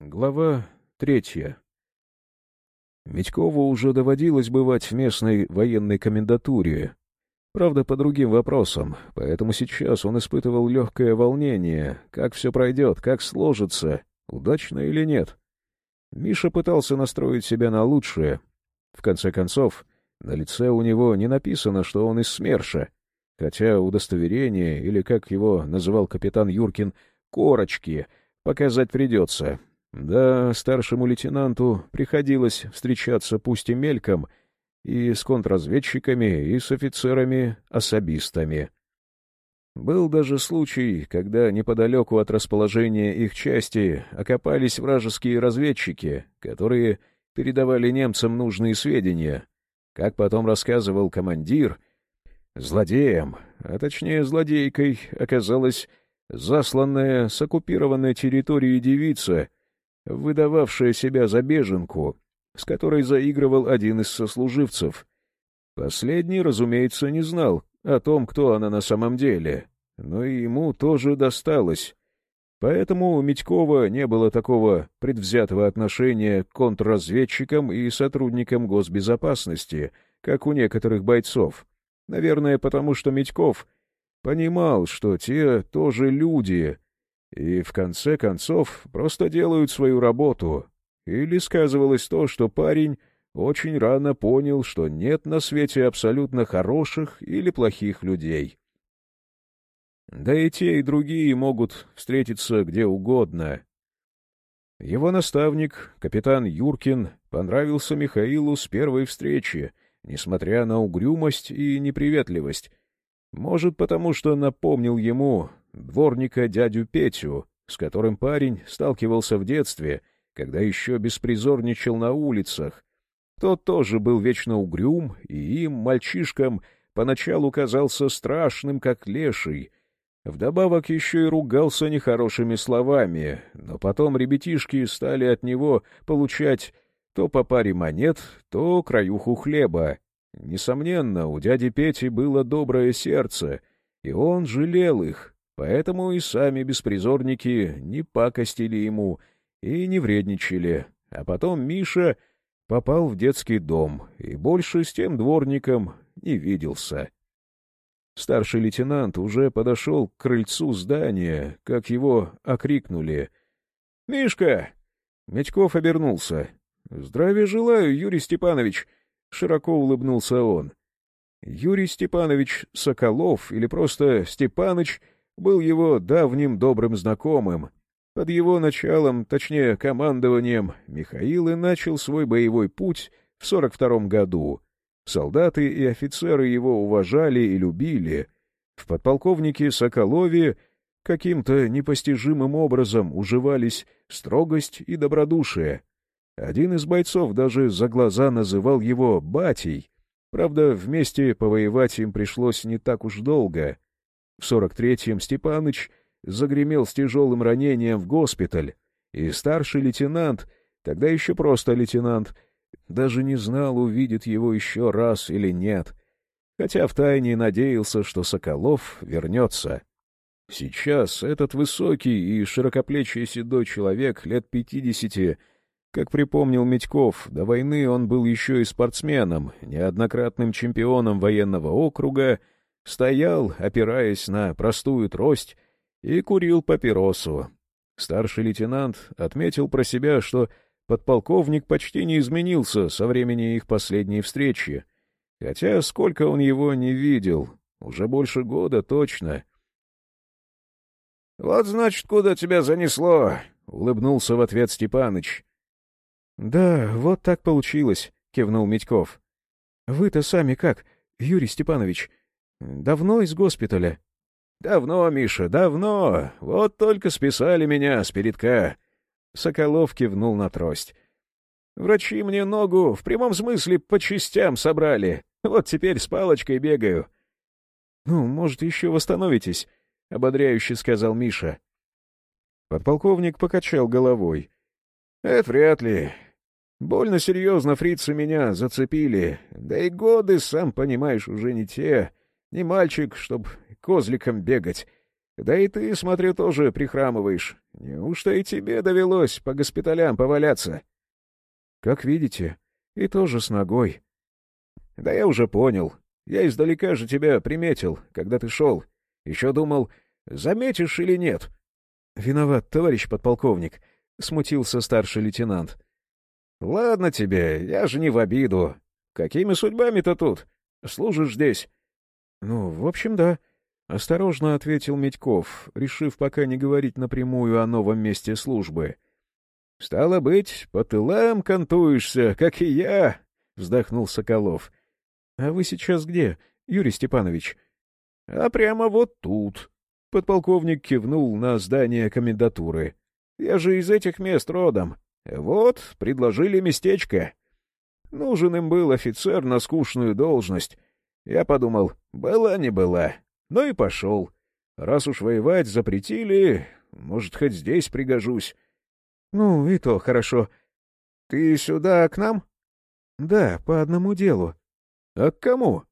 Глава третья. Митькову уже доводилось бывать в местной военной комендатуре. Правда, по другим вопросам, поэтому сейчас он испытывал легкое волнение, как все пройдет, как сложится, удачно или нет. Миша пытался настроить себя на лучшее. В конце концов, на лице у него не написано, что он из СМЕРШа, хотя удостоверение, или, как его называл капитан Юркин, «корочки», показать придется, да, старшему лейтенанту приходилось встречаться пусть и мельком, и с контрразведчиками, и с офицерами-особистами. Был даже случай, когда неподалеку от расположения их части окопались вражеские разведчики, которые передавали немцам нужные сведения. Как потом рассказывал командир, злодеем, а точнее злодейкой, оказалась засланная с оккупированной территории девица — выдававшая себя за беженку, с которой заигрывал один из сослуживцев. Последний, разумеется, не знал о том, кто она на самом деле, но и ему тоже досталось. Поэтому у Митькова не было такого предвзятого отношения к контрразведчикам и сотрудникам госбезопасности, как у некоторых бойцов. Наверное, потому что Митьков понимал, что те тоже люди, и, в конце концов, просто делают свою работу. Или сказывалось то, что парень очень рано понял, что нет на свете абсолютно хороших или плохих людей. Да и те, и другие могут встретиться где угодно. Его наставник, капитан Юркин, понравился Михаилу с первой встречи, несмотря на угрюмость и неприветливость. Может, потому что напомнил ему, дворника дядю Петю, с которым парень сталкивался в детстве, когда еще беспризорничал на улицах. Тот тоже был вечно угрюм, и им, мальчишкам, поначалу казался страшным, как леший. Вдобавок еще и ругался нехорошими словами, но потом ребятишки стали от него получать то по паре монет, то краюху хлеба. Несомненно, у дяди Пети было доброе сердце, и он жалел их, Поэтому и сами беспризорники не пакостили ему и не вредничали. А потом Миша попал в детский дом и больше с тем дворником не виделся. Старший лейтенант уже подошел к крыльцу здания, как его окрикнули. «Мишка!» Мячков обернулся. «Здравия желаю, Юрий Степанович!» — широко улыбнулся он. Юрий Степанович Соколов, или просто Степаныч, был его давним добрым знакомым. Под его началом, точнее командованием, Михаил и начал свой боевой путь в 42 году. Солдаты и офицеры его уважали и любили. В подполковнике Соколове каким-то непостижимым образом уживались строгость и добродушие. Один из бойцов даже за глаза называл его «батей». Правда, вместе повоевать им пришлось не так уж долго — в 43-м Степаныч загремел с тяжелым ранением в госпиталь, и старший лейтенант, тогда еще просто лейтенант, даже не знал, увидит его еще раз или нет, хотя втайне надеялся, что Соколов вернется. Сейчас этот высокий и широкоплечий седой человек лет пятидесяти, как припомнил Медьков, до войны он был еще и спортсменом, неоднократным чемпионом военного округа стоял, опираясь на простую трость, и курил папиросу. Старший лейтенант отметил про себя, что подполковник почти не изменился со времени их последней встречи, хотя сколько он его не видел, уже больше года точно. — Вот, значит, куда тебя занесло, — улыбнулся в ответ Степаныч. — Да, вот так получилось, — кивнул Медьков. — Вы-то сами как, Юрий Степанович? Давно из госпиталя? — Давно, Миша, давно. Вот только списали меня с передка. Соколов кивнул на трость. Врачи мне ногу в прямом смысле по частям собрали. Вот теперь с палочкой бегаю. — Ну, может, еще восстановитесь, — ободряюще сказал Миша. Подполковник покачал головой. — Это вряд ли. Больно серьезно фрицы меня зацепили. Да и годы, сам понимаешь, уже не те. Не мальчик, чтоб козликом бегать. Да и ты, смотрю, тоже прихрамываешь. Неужто и тебе довелось по госпиталям поваляться? — Как видите, и тоже с ногой. — Да я уже понял. Я издалека же тебя приметил, когда ты шел. Еще думал, заметишь или нет. — Виноват, товарищ подполковник, — смутился старший лейтенант. — Ладно тебе, я же не в обиду. Какими судьбами-то тут? Служишь здесь? — Ну, в общем, да. —— осторожно ответил Медьков, решив пока не говорить напрямую о новом месте службы. — Стало быть, по тылам кантуешься, как и я, — вздохнул Соколов. — А вы сейчас где, Юрий Степанович? — А прямо вот тут. Подполковник кивнул на здание комендатуры. — Я же из этих мест родом. Вот, предложили местечко. Нужен им был офицер на скучную должность. Я подумал, была не была, ну и пошел. Раз уж воевать запретили, может, хоть здесь пригожусь. — Ну, и то хорошо. — Ты сюда к нам? — Да, по одному делу. — А к кому?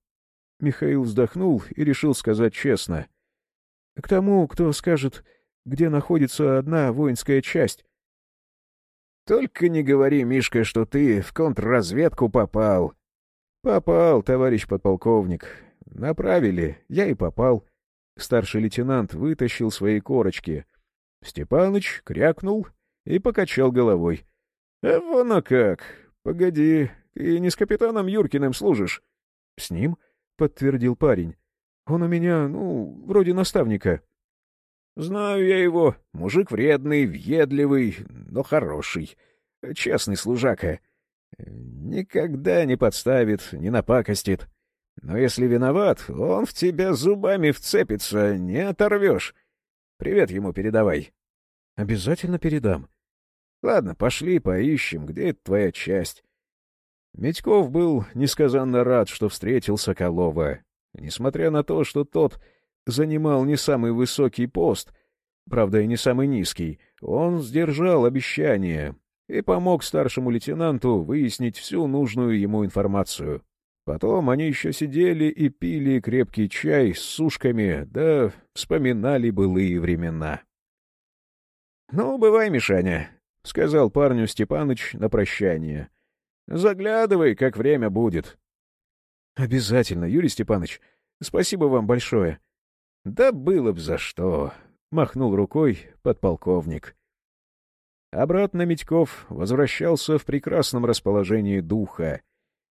Михаил вздохнул и решил сказать честно. — К тому, кто скажет, где находится одна воинская часть. — Только не говори, Мишка, что ты в контрразведку попал. — Попал, товарищ подполковник. Направили, я и попал. Старший лейтенант вытащил свои корочки. Степаныч крякнул и покачал головой. — А вон а как! Погоди, ты не с капитаном Юркиным служишь? — С ним, — подтвердил парень. — Он у меня, ну, вроде наставника. — Знаю я его. Мужик вредный, въедливый, но хороший. Честный служака. Никогда не подставит, не напакостит. Но если виноват, он в тебя зубами вцепится, не оторвешь. Привет ему передавай. — Обязательно передам. — Ладно, пошли поищем, где это твоя часть. Медьков был несказанно рад, что встретил Соколова. Несмотря на то, что тот занимал не самый высокий пост, правда и не самый низкий, он сдержал обещание и помог старшему лейтенанту выяснить всю нужную ему информацию. Потом они еще сидели и пили крепкий чай с сушками, да вспоминали былые времена. — Ну, бывай, Мишаня, — сказал парню Степаныч на прощание. — Заглядывай, как время будет. — Обязательно, Юрий Степаныч. Спасибо вам большое. — Да было б за что, — махнул рукой подполковник. Обратно Митьков возвращался в прекрасном расположении духа —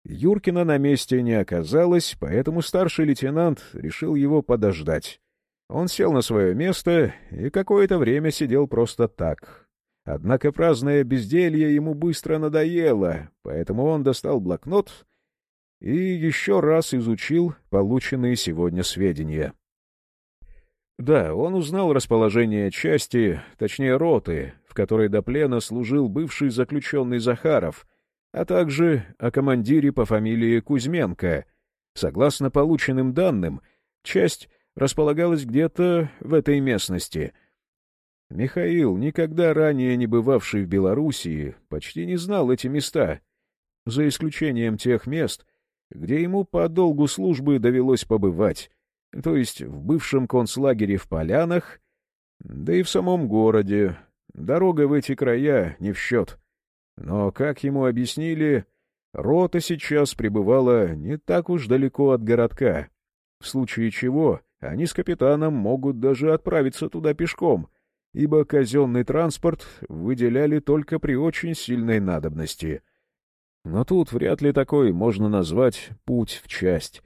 Юркина на месте не оказалось, поэтому старший лейтенант решил его подождать. Он сел на свое место и какое-то время сидел просто так. Однако праздное безделье ему быстро надоело, поэтому он достал блокнот и еще раз изучил полученные сегодня сведения. Да, он узнал расположение части, точнее роты, которой до плена служил бывший заключенный Захаров — а также о командире по фамилии Кузьменко. Согласно полученным данным, часть располагалась где-то в этой местности. Михаил, никогда ранее не бывавший в Белоруссии, почти не знал эти места, за исключением тех мест, где ему по долгу службы довелось побывать, то есть в бывшем концлагере в Полянах, да и в самом городе. Дорога в эти края не в счет. Но, как ему объяснили, рота сейчас пребывала не так уж далеко от городка, в случае чего они с капитаном могут даже отправиться туда пешком, ибо казенный транспорт выделяли только при очень сильной надобности. Но тут вряд ли такой можно назвать «путь в часть».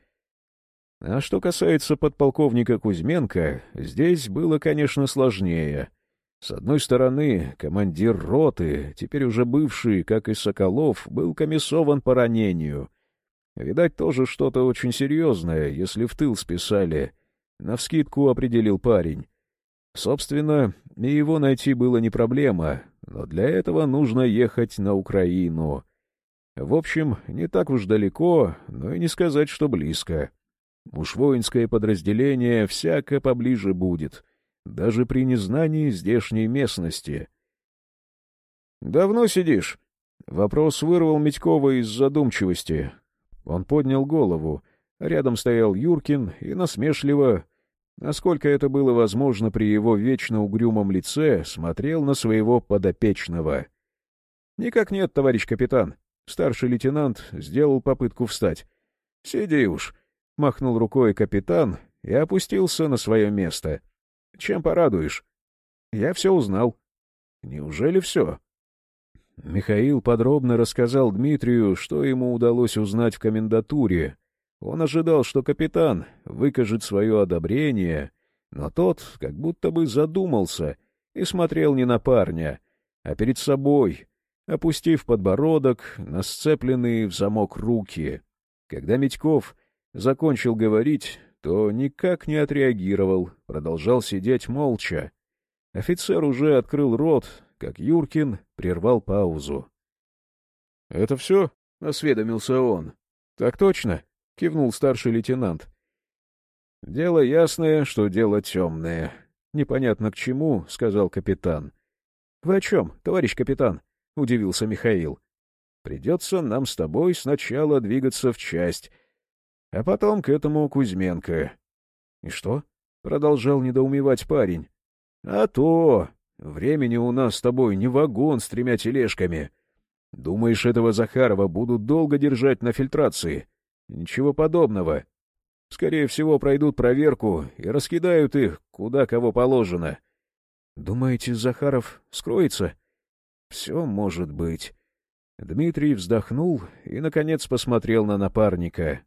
А что касается подполковника Кузьменко, здесь было, конечно, сложнее — с одной стороны, командир роты, теперь уже бывший, как и Соколов, был комиссован по ранению. Видать, тоже что-то очень серьезное, если в тыл списали. Навскидку определил парень. Собственно, и его найти было не проблема, но для этого нужно ехать на Украину. В общем, не так уж далеко, но и не сказать, что близко. Уж воинское подразделение всяко поближе будет — даже при незнании здешней местности. «Давно сидишь?» Вопрос вырвал Митькова из задумчивости. Он поднял голову. Рядом стоял Юркин и насмешливо насколько это было возможно при его вечно угрюмом лице, смотрел на своего подопечного. — Никак нет, товарищ капитан. Старший лейтенант сделал попытку встать. — Сиди уж, — махнул рукой капитан и опустился на свое место. — Чем порадуешь? — Я все узнал. — Неужели все? Михаил подробно рассказал Дмитрию, что ему удалось узнать в комендатуре. Он ожидал, что капитан выкажет свое одобрение, но тот как будто бы задумался и смотрел не на парня, а перед собой, опустив подбородок на сцепленные в замок руки. Когда Митьков закончил говорить, то никак не отреагировал, продолжал сидеть молча. Офицер уже открыл рот, как Юркин прервал паузу. — Это все? — осведомился он. — Так точно, — кивнул старший лейтенант. — Дело ясное, что дело темное. Непонятно к чему, — сказал капитан. — Вы о чем, товарищ капитан? — удивился Михаил. — Придется нам с тобой сначала двигаться в часть, а потом к этому Кузьменко. — И что? — продолжал недоумевать парень. — А то! Времени у нас с тобой не вагон с тремя тележками. Думаешь, этого Захарова будут долго держать на фильтрации? Ничего подобного. Скорее всего, пройдут проверку и раскидают их, куда кого положено. Думаете, Захаров скроется? Все может быть. Дмитрий вздохнул и, наконец, посмотрел на напарника.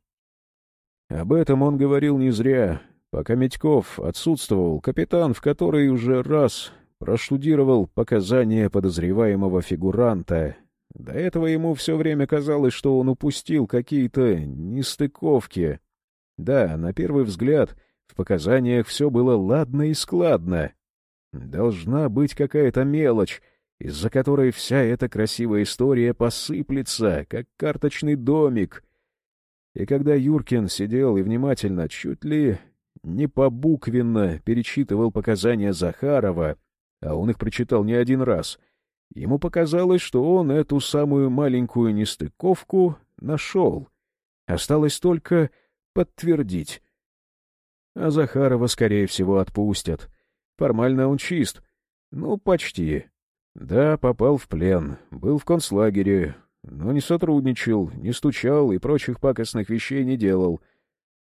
Об этом он говорил не зря. Пока Медьков отсутствовал, капитан, в который уже раз проштудировал показания подозреваемого фигуранта. До этого ему все время казалось, что он упустил какие-то нестыковки. Да, на первый взгляд, в показаниях все было ладно и складно. Должна быть какая-то мелочь, из-за которой вся эта красивая история посыплется, как карточный домик. И когда Юркин сидел и внимательно, чуть ли не побуквенно перечитывал показания Захарова, а он их прочитал не один раз. Ему показалось, что он эту самую маленькую нестыковку нашел. Осталось только подтвердить. А Захарова, скорее всего, отпустят. Формально он чист. Ну, почти. Да, попал в плен, был в концлагере, но не сотрудничал, не стучал и прочих пакостных вещей не делал.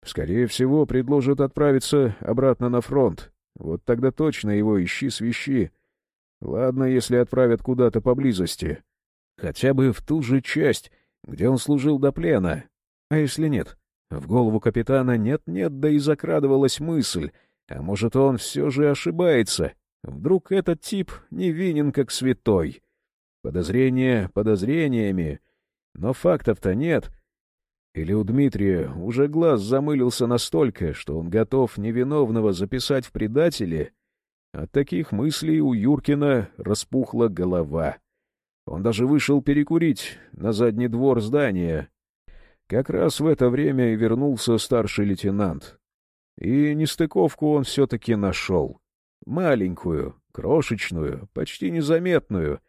Скорее всего, предложат отправиться обратно на фронт, вот тогда точно его ищи свищи. Ладно, если отправят куда-то поблизости. Хотя бы в ту же часть, где он служил до плена. А если нет? В голову капитана нет-нет, да и закрадывалась мысль. А может, он все же ошибается? Вдруг этот тип невинен как святой? Подозрения подозрениями, но фактов-то нет — или у Дмитрия уже глаз замылился настолько, что он готов невиновного записать в предатели? От таких мыслей у Юркина распухла голова. Он даже вышел перекурить на задний двор здания. Как раз в это время и вернулся старший лейтенант. И нестыковку он все-таки нашел. Маленькую, крошечную, почти незаметную,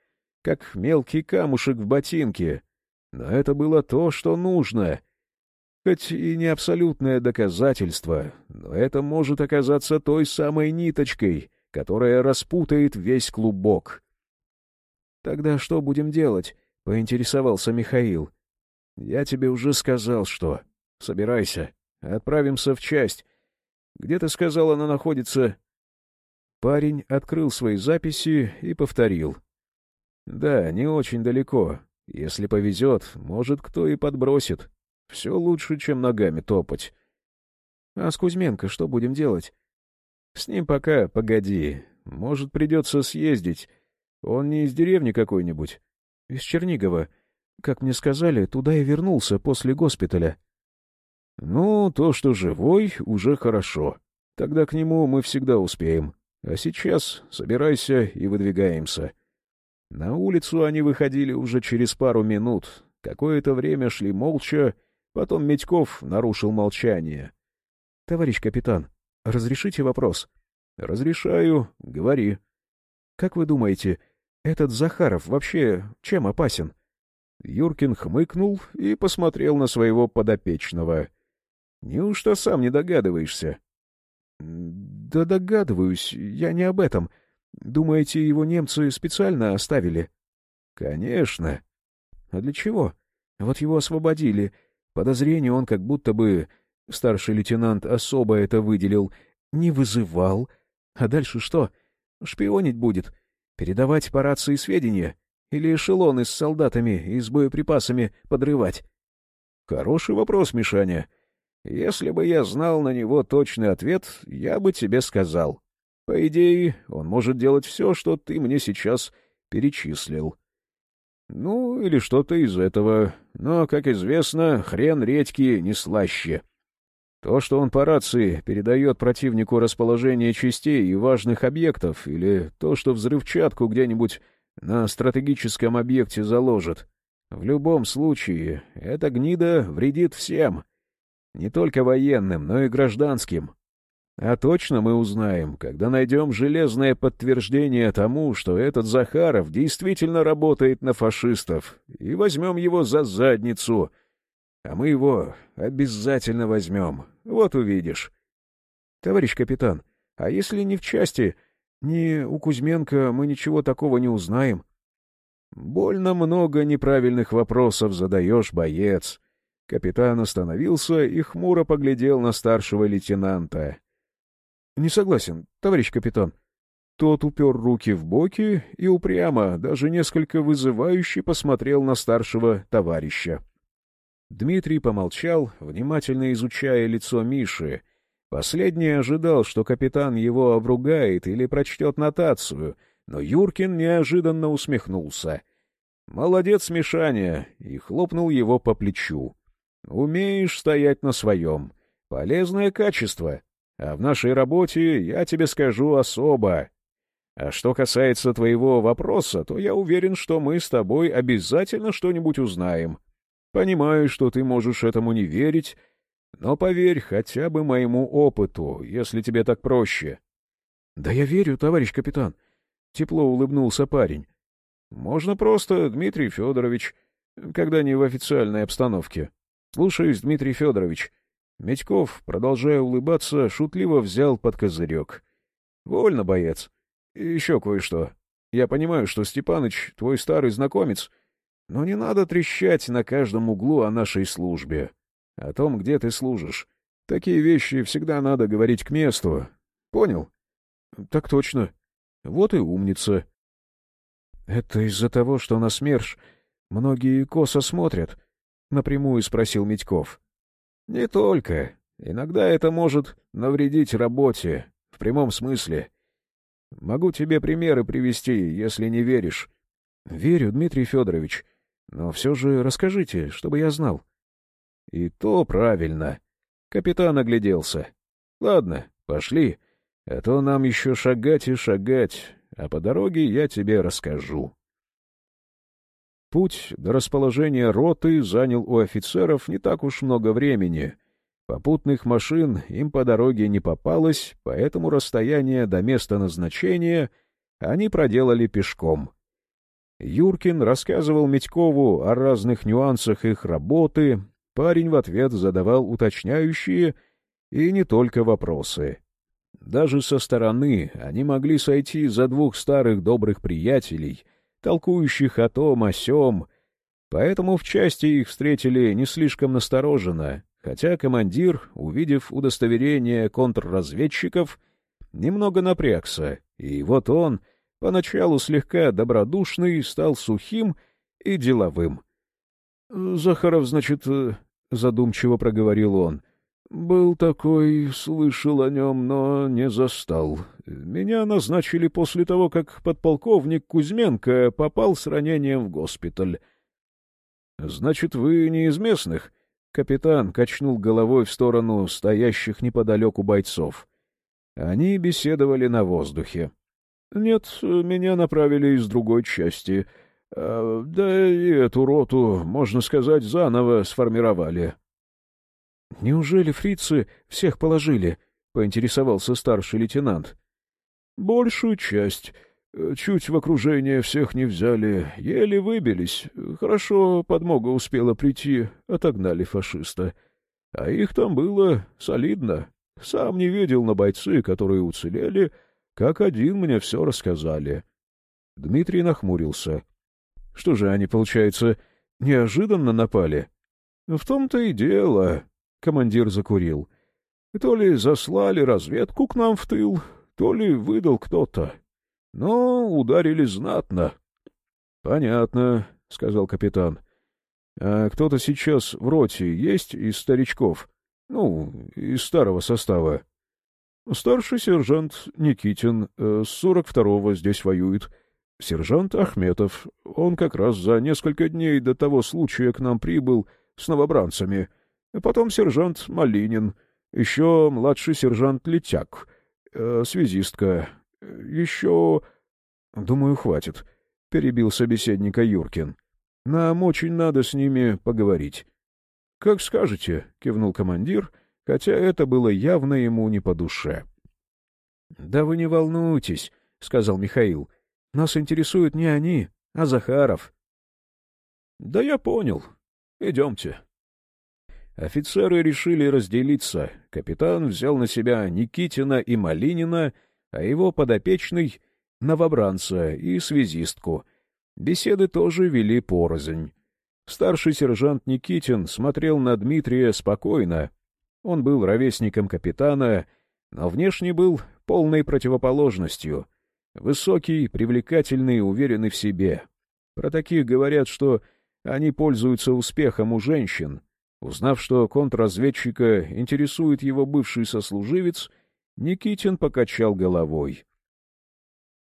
как мелкий камушек в ботинке. Но это было то, что нужно — Хоть и не абсолютное доказательство, но это может оказаться той самой ниточкой, которая распутает весь клубок. «Тогда что будем делать?» — поинтересовался Михаил. «Я тебе уже сказал, что. Собирайся. Отправимся в часть. Где ты сказал, она находится?» Парень открыл свои записи и повторил. «Да, не очень далеко. Если повезет, может, кто и подбросит. Все лучше, чем ногами топать. А с Кузьменко что будем делать? С ним пока погоди. Может, придется съездить. Он не из деревни какой-нибудь. Из Чернигова. Как мне сказали, туда и вернулся после госпиталя. Ну, то, что живой, уже хорошо. Тогда к нему мы всегда успеем. А сейчас собирайся и выдвигаемся. На улицу они выходили уже через пару минут. Какое-то время шли молча, Потом Медьков нарушил молчание. — Товарищ капитан, разрешите вопрос? — Разрешаю. Говори. — Как вы думаете, этот Захаров вообще чем опасен? Юркин хмыкнул и посмотрел на своего подопечного. — Неужто сам не догадываешься? Да догадываюсь, я не об этом. Думаете, его немцы специально оставили? Конечно. А для чего? Вот его освободили. Подозрение он как будто бы, старший лейтенант особо это выделил, не вызывал. А дальше что? Шпионить будет? Передавать по рации сведения? Или эшелоны с солдатами и с боеприпасами подрывать? Хороший вопрос, Мишаня. Если бы я знал на него точный ответ, я бы тебе сказал. По идее, он может делать все, что ты мне сейчас перечислил. Ну, или что-то из этого. Но, как известно, хрен редьки не слаще. То, что он по рации передает противнику расположение частей и важных объектов, или то, что взрывчатку где-нибудь на стратегическом объекте заложит. В любом случае, эта гнида вредит всем. Не только военным, но и гражданским. А точно мы узнаем, когда найдем железное подтверждение тому, что этот Захаров действительно работает на фашистов, и возьмем его за задницу. А мы его обязательно возьмем. Вот увидишь. Товарищ капитан, а если не в части, ни у Кузьменко мы ничего такого не узнаем? Больно много неправильных вопросов задаешь, боец. Капитан остановился и хмуро поглядел на старшего лейтенанта. — Не согласен, товарищ капитан. Тот упер руки в боки и упрямо, даже несколько вызывающе посмотрел на старшего товарища. Дмитрий помолчал, внимательно изучая лицо Миши. Последний ожидал, что капитан его обругает или прочтет нотацию, но Юркин неожиданно усмехнулся. «Молодец, Мишаня!» и хлопнул его по плечу. «Умеешь стоять на своем. Полезное качество. А в нашей работе я тебе скажу особо. А что касается твоего вопроса, то я уверен, что мы с тобой обязательно что-нибудь узнаем. Понимаю, что ты можешь этому не верить, но поверь хотя бы моему опыту, если тебе так проще. — Да я верю, товарищ капитан. Тепло улыбнулся парень. — Можно просто, Дмитрий Федорович, когда не в официальной обстановке. Слушаюсь, Дмитрий Федорович. — Медьков, продолжая улыбаться, шутливо взял под козырек. — Вольно, боец. И еще кое-что. Я понимаю, что Степаныч — твой старый знакомец, но не надо трещать на каждом углу о нашей службе, о том, где ты служишь. Такие вещи всегда надо говорить к месту. Понял? — Так точно. Вот и умница. — Это из-за того, что на СМЕРШ многие косо смотрят? — напрямую спросил Медьков. — не только. Иногда это может навредить работе, в прямом смысле. Могу тебе примеры привести, если не веришь. Верю, Дмитрий Федорович, но все же расскажите, чтобы я знал. И то правильно. Капитан огляделся. Ладно, пошли, а то нам еще шагать и шагать, а по дороге я тебе расскажу. Путь до расположения роты занял у офицеров не так уж много времени. Попутных машин им по дороге не попалось, поэтому расстояние до места назначения они проделали пешком. Юркин рассказывал Медькову о разных нюансах их работы, парень в ответ задавал уточняющие и не только вопросы. Даже со стороны они могли сойти за двух старых добрых приятелей — толкующих о том, о сём, поэтому в части их встретили не слишком настороженно, хотя командир, увидев удостоверение контрразведчиков, немного напрягся, и вот он, поначалу слегка добродушный, стал сухим и деловым. — Захаров, значит, — задумчиво проговорил он, — был такой, слышал о нем, но не застал. Меня назначили после того, как подполковник Кузьменко попал с ранением в госпиталь. — Значит, вы не из местных? Капитан качнул головой в сторону стоящих неподалеку бойцов. Они беседовали на воздухе. — Нет, меня направили из другой части. А, да и эту роту, можно сказать, заново сформировали. — Неужели фрицы всех положили? — поинтересовался старший лейтенант. — Большую часть. Чуть в окружение всех не взяли, еле выбились. Хорошо, подмога успела прийти, отогнали фашиста. А их там было солидно. Сам не видел, на бойцы, которые уцелели, как один мне все рассказали. Дмитрий нахмурился. — Что же они, получается, неожиданно напали? — В том-то и дело, — командир закурил. — То ли заслали разведку к нам в тыл, то ли выдал кто-то. Но ударили знатно. — Понятно, — сказал капитан. — А кто-то сейчас в роте есть из старичков? Ну, из старого состава? — Старший сержант Никитин э, с сорок второго здесь воюет. Сержант Ахметов. Он как раз за несколько дней до того случая к нам прибыл с новобранцами. Потом сержант Малинин. Еще младший сержант Летяк. Э, связистка. Еще... — Думаю, хватит, — перебил собеседника Юркин. — Нам очень надо с ними поговорить. — Как скажете, — кивнул командир, хотя это было явно ему не по душе. — Да вы не волнуйтесь, — сказал Михаил. — Нас интересуют не они, а Захаров. — Да я понял. Идемте. Офицеры решили разделиться. Капитан взял на себя Никитина и Малинина, а его подопечный — новобранца и связистку. Беседы тоже вели порознь. Старший сержант Никитин смотрел на Дмитрия спокойно. Он был ровесником капитана, но внешне был полной противоположностью. Высокий, привлекательный, уверенный в себе. Про таких говорят, что они пользуются успехом у женщин — Узнав, что контрразведчика интересует его бывший сослуживец, Никитин покачал головой.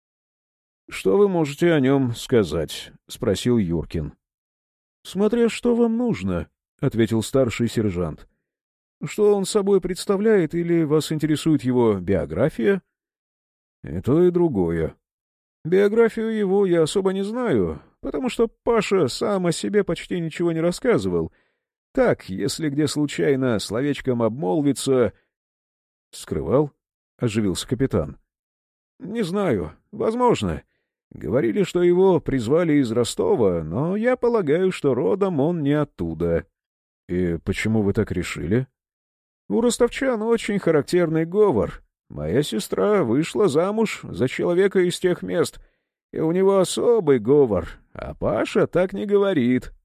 — Что вы можете о нем сказать? — спросил Юркин. — Смотря что вам нужно, — ответил старший сержант. — Что он собой представляет или вас интересует его биография? — И то, и другое. Биографию его я особо не знаю, потому что Паша сам о себе почти ничего не рассказывал — так, если где случайно словечком обмолвится... — Скрывал? — оживился капитан. — Не знаю. Возможно. Говорили, что его призвали из Ростова, но я полагаю, что родом он не оттуда. — И почему вы так решили? — У ростовчан очень характерный говор. Моя сестра вышла замуж за человека из тех мест, и у него особый говор, а Паша так не говорит. —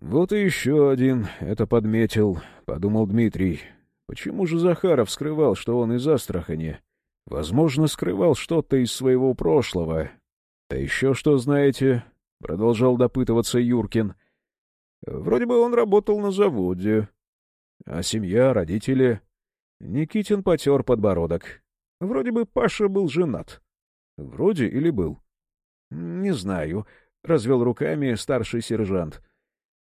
«Вот и еще один это подметил», — подумал Дмитрий. «Почему же Захаров скрывал, что он из Астрахани? Возможно, скрывал что-то из своего прошлого. А еще что знаете?» — продолжал допытываться Юркин. «Вроде бы он работал на заводе. А семья, родители?» Никитин потер подбородок. «Вроде бы Паша был женат». «Вроде или был?» «Не знаю», — развел руками старший сержант.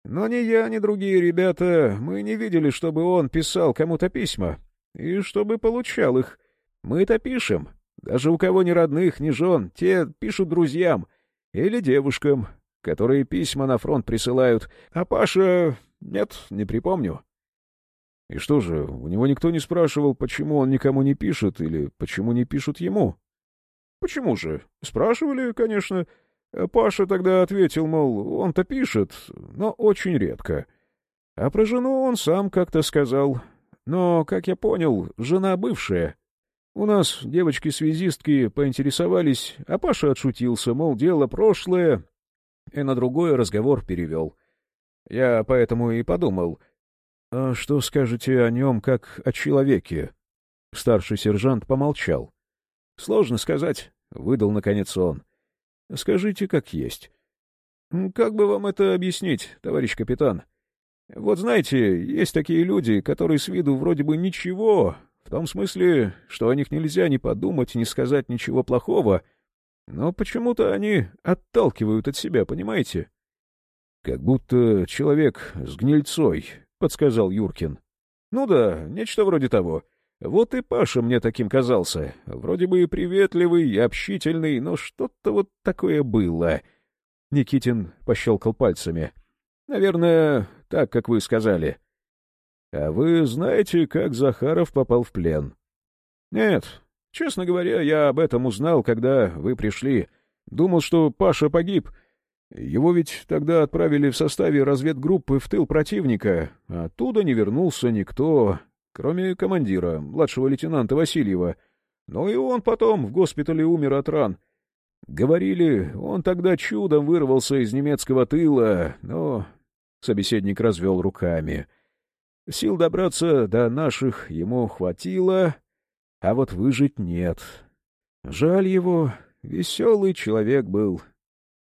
Но ни я, ни другие ребята, мы не видели, чтобы он писал кому-то письма, и чтобы получал их. Мы-то пишем. Даже у кого ни родных, ни жен, те пишут друзьям или девушкам, которые письма на фронт присылают. А Паша... Нет, не припомню. И что же, у него никто не спрашивал, почему он никому не пишет или почему не пишут ему? Почему же? Спрашивали, конечно. Паша тогда ответил, мол, он-то пишет, но очень редко. А про жену он сам как-то сказал. Но, как я понял, жена бывшая. У нас девочки-связистки поинтересовались, а Паша отшутился, мол, дело прошлое, и на другой разговор перевел. Я поэтому и подумал, а что скажете о нем как о человеке? Старший сержант помолчал. — Сложно сказать, — выдал наконец он. — Скажите, как есть. Как бы вам это объяснить, товарищ капитан? Вот знаете, есть такие люди, которые с виду вроде бы ничего, в том смысле, что о них нельзя ни подумать, ни сказать ничего плохого, но почему-то они отталкивают от себя, понимаете? — Как будто человек с гнильцой, — подсказал Юркин. — Ну да, нечто вроде того. Вот и Паша мне таким казался. Вроде бы и приветливый, и общительный, но что-то вот такое было. Никитин пощелкал пальцами. Наверное, так, как вы сказали. А вы знаете, как Захаров попал в плен? Нет, честно говоря, я об этом узнал, когда вы пришли. Думал, что Паша погиб. Его ведь тогда отправили в составе разведгруппы в тыл противника. Оттуда не вернулся никто, кроме командира, младшего лейтенанта Васильева. Но и он потом в госпитале умер от ран. Говорили, он тогда чудом вырвался из немецкого тыла, но... Собеседник развел руками. Сил добраться до наших ему хватило, а вот выжить нет. Жаль его, веселый человек был.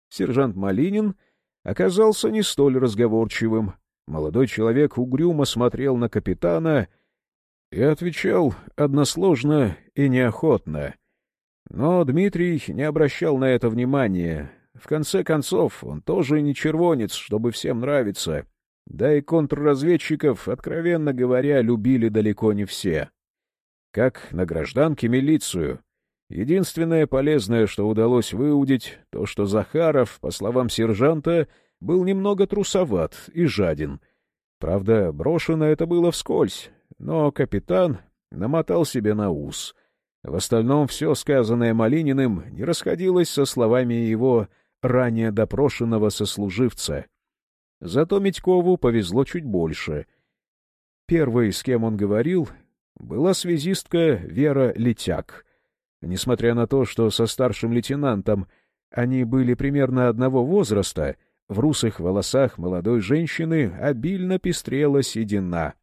Сержант Малинин оказался не столь разговорчивым. Молодой человек угрюмо смотрел на капитана и отвечал односложно и неохотно. Но Дмитрий не обращал на это внимания. В конце концов, он тоже не червонец, чтобы всем нравиться. Да и контрразведчиков, откровенно говоря, любили далеко не все. Как на гражданке милицию. Единственное полезное, что удалось выудить, то, что Захаров, по словам сержанта, был немного трусоват и жаден. Правда, брошено это было вскользь, но капитан намотал себе на ус. В остальном все сказанное Малининым не расходилось со словами его ранее допрошенного сослуживца. Зато Митькову повезло чуть больше. Первой, с кем он говорил, была связистка Вера Летяк. Несмотря на то, что со старшим лейтенантом они были примерно одного возраста — в русых волосах молодой женщины обильно пестрела седина.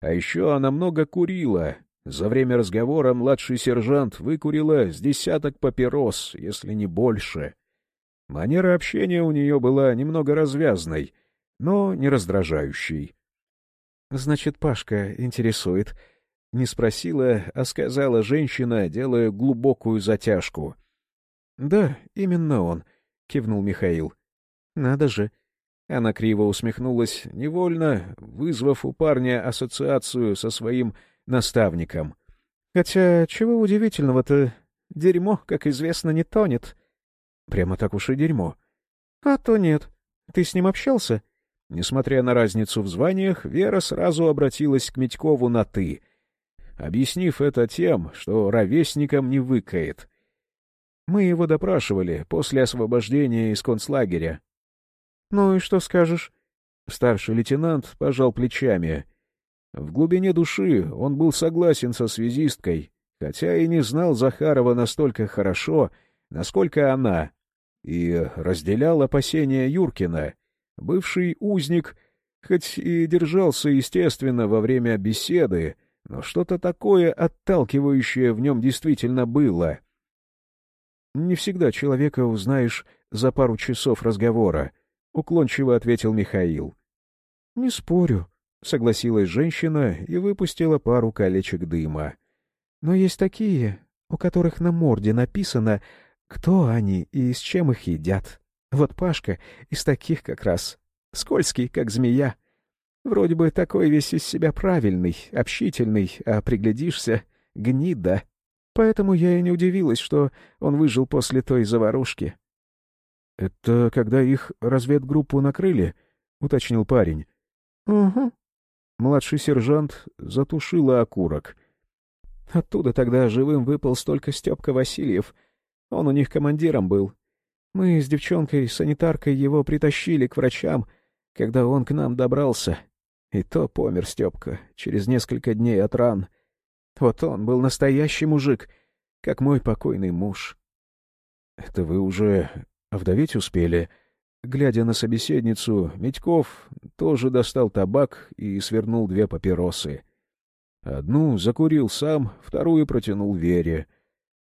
А еще она много курила. За время разговора младший сержант выкурила с десяток папирос, если не больше. Манера общения у нее была немного развязной, но не раздражающей. — Значит, Пашка интересует. Не спросила, а сказала женщина, делая глубокую затяжку. — Да, именно он, — кивнул Михаил. Надо же. Она криво усмехнулась, невольно вызвав у парня ассоциацию со своим наставником. Хотя, чего удивительного-то? Дерьмо, как известно, не тонет. Прямо так уж и дерьмо. А то нет. Ты с ним общался? Несмотря на разницу в званиях, Вера сразу обратилась к Митькову на «ты», объяснив это тем, что ровесникам не выкает. Мы его допрашивали после освобождения из концлагеря. «Ну и что скажешь?» Старший лейтенант пожал плечами. В глубине души он был согласен со связисткой, хотя и не знал Захарова настолько хорошо, насколько она, и разделял опасения Юркина. Бывший узник, хоть и держался естественно во время беседы, но что-то такое отталкивающее в нем действительно было. Не всегда человека узнаешь за пару часов разговора, — уклончиво ответил Михаил. — Не спорю, — согласилась женщина и выпустила пару колечек дыма. — Но есть такие, у которых на морде написано, кто они и с чем их едят. Вот Пашка из таких как раз. Скользкий, как змея. Вроде бы такой весь из себя правильный, общительный, а приглядишься — гнида. Поэтому я и не удивилась, что он выжил после той заварушки. — Это когда их разведгруппу накрыли? — уточнил парень. — Угу. Младший сержант затушила окурок. Оттуда тогда живым выпал столько Степка Васильев. Он у них командиром был. Мы с девчонкой-санитаркой его притащили к врачам, когда он к нам добрался. И то помер Степка через несколько дней от ран. Вот он был настоящий мужик, как мой покойный муж. — Это вы уже Овдоветь успели. Глядя на собеседницу, Медьков тоже достал табак и свернул две папиросы. Одну закурил сам, вторую протянул Вере.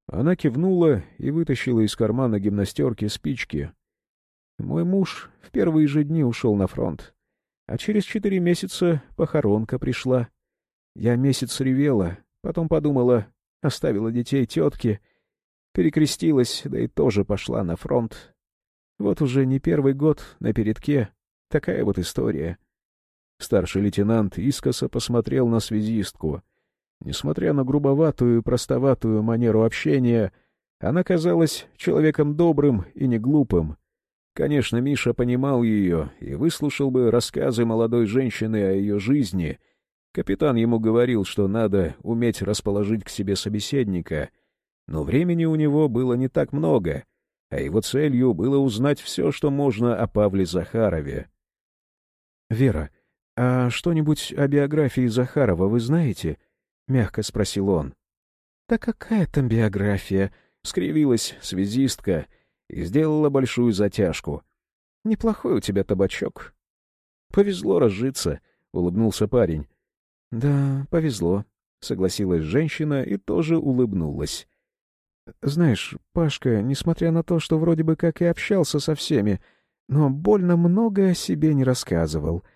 Она кивнула и вытащила из кармана гимнастерки спички. Мой муж в первые же дни ушел на фронт, а через четыре месяца похоронка пришла. Я месяц ревела, потом подумала, оставила детей тетке — Перекрестилась, да и тоже пошла на фронт. Вот уже не первый год на передке. Такая вот история. Старший лейтенант искоса посмотрел на связистку. Несмотря на грубоватую и простоватую манеру общения, она казалась человеком добрым и не глупым. Конечно, Миша понимал ее и выслушал бы рассказы молодой женщины о ее жизни. Капитан ему говорил, что надо уметь расположить к себе собеседника — но времени у него было не так много, а его целью было узнать все, что можно о Павле Захарове. — Вера, — А что-нибудь о биографии Захарова вы знаете? — мягко спросил он. — Да какая там биография? — скривилась связистка и сделала большую затяжку. — Неплохой у тебя табачок. — Повезло разжиться, — улыбнулся парень. — Да, повезло, — согласилась женщина и тоже улыбнулась. — Знаешь, Пашка, несмотря на то, что вроде бы как и общался со всеми, но больно много о себе не рассказывал —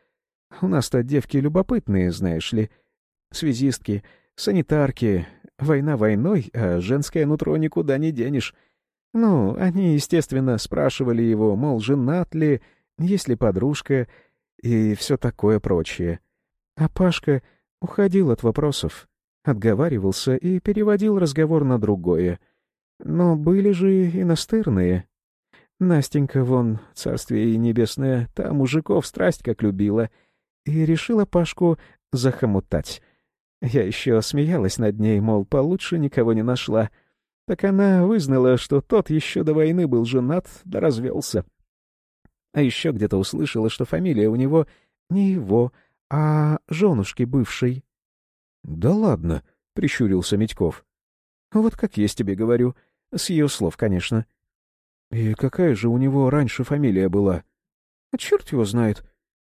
у нас-то девки любопытные, знаешь ли. Связистки, санитарки. Война войной, а женское нутро никуда не денешь. Ну, они, естественно, спрашивали его, мол, женат ли, есть ли подружка и все такое прочее. А Пашка уходил от вопросов, отговаривался и переводил разговор на другое. Но были же и настырные. Настенька вон, царствие небесное, та мужиков страсть как любила — и решила Пашку захомутать. Я еще смеялась над ней, мол, получше никого не нашла. Так она вызнала, что тот еще до войны был женат, да развелся. А еще где-то услышала, что фамилия у него не его, а женушки бывшей. — Да ладно, — прищурился Медьков. — Вот как есть тебе говорю. С ее слов, конечно. — И какая же у него раньше фамилия была? — А черт его знает.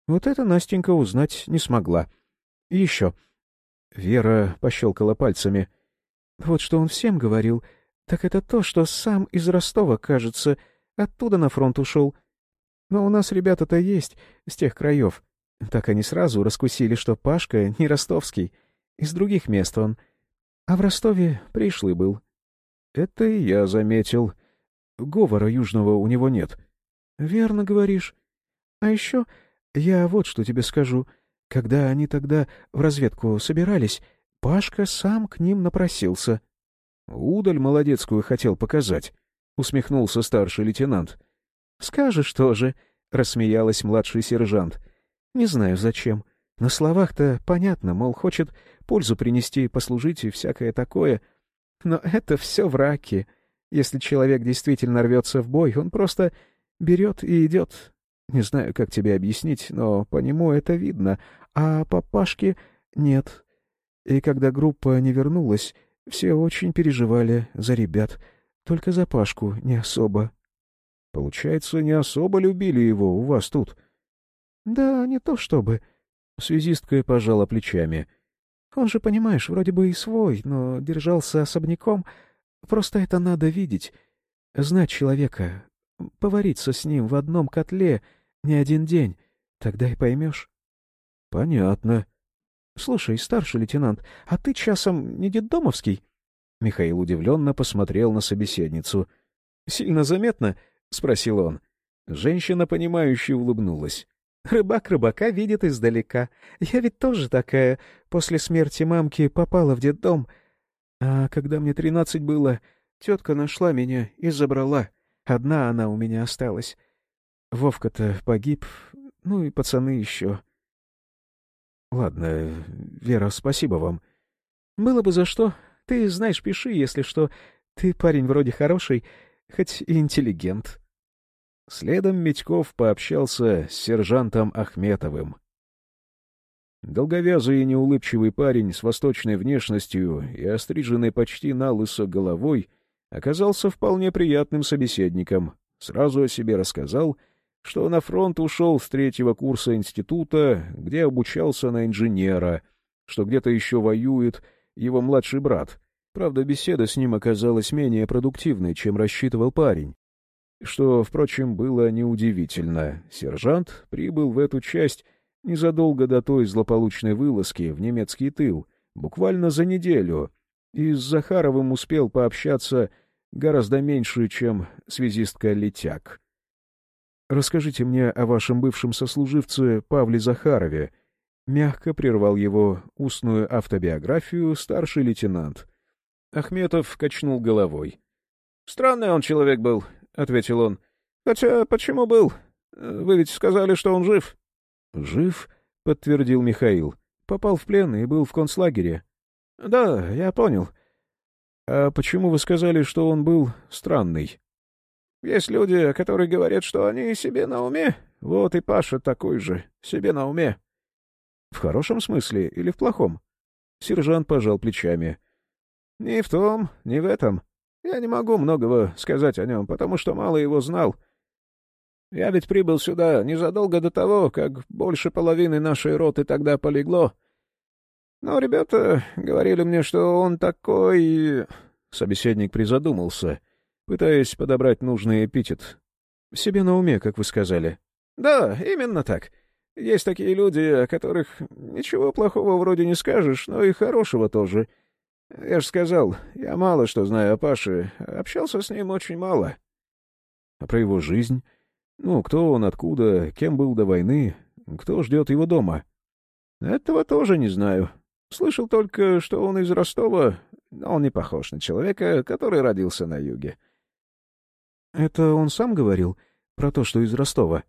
Вот это Настенька узнать не смогла. И еще. Вера пощелкала пальцами. Вот что он всем говорил, так это то, что сам из Ростова, кажется, оттуда на фронт ушел. Но у нас ребята-то есть с тех краев. Так они сразу раскусили, что Пашка не ростовский, из других мест он. А в Ростове пришлый был. Это и я заметил. Говора южного у него нет. Верно говоришь. А еще я вот что тебе скажу. Когда они тогда в разведку собирались, Пашка сам к ним напросился. — Удаль молодецкую хотел показать, — усмехнулся старший лейтенант. — Скажешь тоже, — рассмеялась младший сержант. — Не знаю зачем. На словах-то понятно, мол, хочет пользу принести, послужить и всякое такое. Но это все враки. Если человек действительно рвется в бой, он просто берет и идет, не знаю, как тебе объяснить, но по нему это видно, а по Пашке нет. И когда группа не вернулась, все очень переживали за ребят, только за Пашку не особо. — Получается, не особо любили его у вас тут? — Да, не то чтобы. Связистка пожала плечами. — Он же, понимаешь, вроде бы и свой, но держался особняком. Просто это надо видеть, знать человека, повариться с ним в одном котле — не один день. Тогда и поймешь. — Понятно. — Слушай, старший лейтенант, а ты часом не детдомовский? Михаил удивленно посмотрел на собеседницу. — Сильно заметно? — спросил он. Женщина, понимающе улыбнулась. «Рыбак рыбака видит издалека. Я ведь тоже такая. После смерти мамки попала в детдом. А когда мне тринадцать было, тетка нашла меня и забрала. Одна она у меня осталась. Вовка-то погиб, ну и пацаны еще. Ладно, Вера, спасибо вам. Было бы за что. Ты знаешь, пиши, если что. Ты парень вроде хороший, хоть и интеллигент. Следом Медьков пообщался с сержантом Ахметовым. Долговязый и неулыбчивый парень с восточной внешностью и остриженной почти на лысо головой оказался вполне приятным собеседником, сразу о себе рассказал — что на фронт ушел с третьего курса института, где обучался на инженера, что где-то еще воюет его младший брат. Правда, беседа с ним оказалась менее продуктивной, чем рассчитывал парень. Что, впрочем, было неудивительно. Сержант прибыл в эту часть незадолго до той злополучной вылазки в немецкий тыл, буквально за неделю, и с Захаровым успел пообщаться гораздо меньше, чем связистка Летяк. «Расскажите мне о вашем бывшем сослуживце Павле Захарове», — мягко прервал его устную автобиографию старший лейтенант. Ахметов качнул головой. «Странный он человек был», — ответил он. «Хотя почему был? Вы ведь сказали, что он жив». «Жив», — подтвердил Михаил. «Попал в плен и был в концлагере». «Да, я понял». «А почему вы сказали, что он был странный?» Есть люди, которые говорят, что они себе на уме. Вот и Паша такой же, себе на уме. В хорошем смысле или в плохом? Сержант пожал плечами. Ни в том, ни в этом. Я не могу многого сказать о нем, потому что мало его знал. Я ведь прибыл сюда незадолго до того, как больше половины нашей роты тогда полегло. Но ребята говорили мне, что он такой... Собеседник призадумался, пытаясь подобрать нужный эпитет. «Себе на уме, как вы сказали». «Да, именно так. Есть такие люди, о которых ничего плохого вроде не скажешь, но и хорошего тоже. Я же сказал, я мало что знаю о Паше, общался с ним очень мало». «А про его жизнь? Ну, кто он, откуда, кем был до войны, кто ждет его дома?» «Этого тоже не знаю. Слышал только, что он из Ростова, но он не похож на человека, который родился на юге. — Это он сам говорил про то, что из Ростова?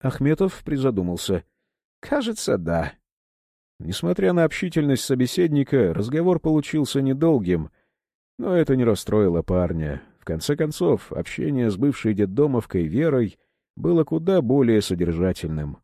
Ахметов призадумался. — Кажется, да. Несмотря на общительность собеседника, разговор получился недолгим, но это не расстроило парня. В конце концов, общение с бывшей детдомовкой Верой было куда более содержательным.